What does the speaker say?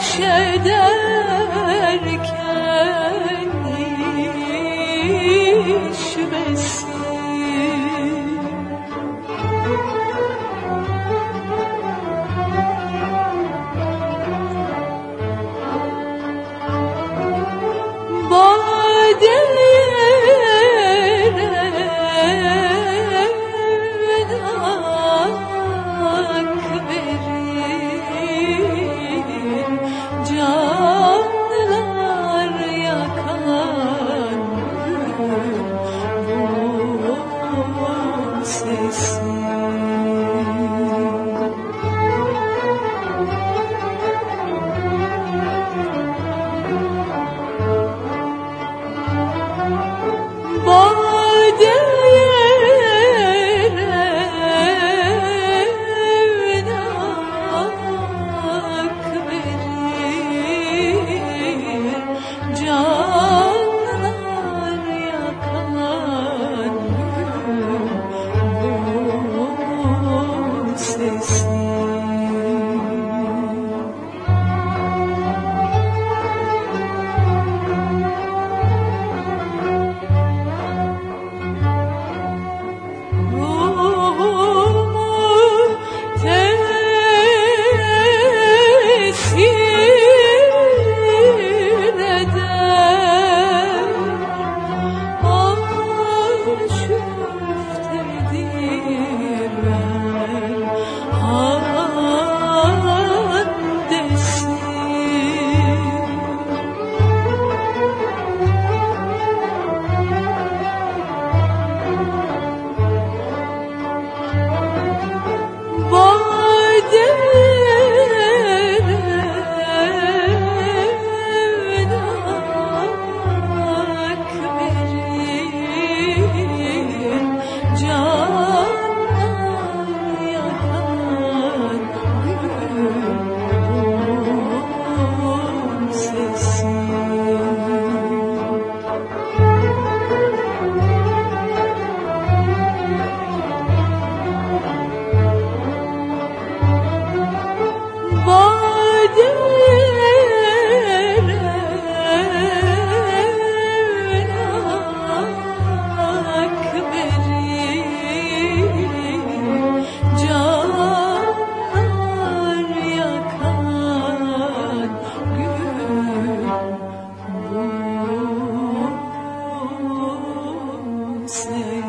bahşederken iş besler. 思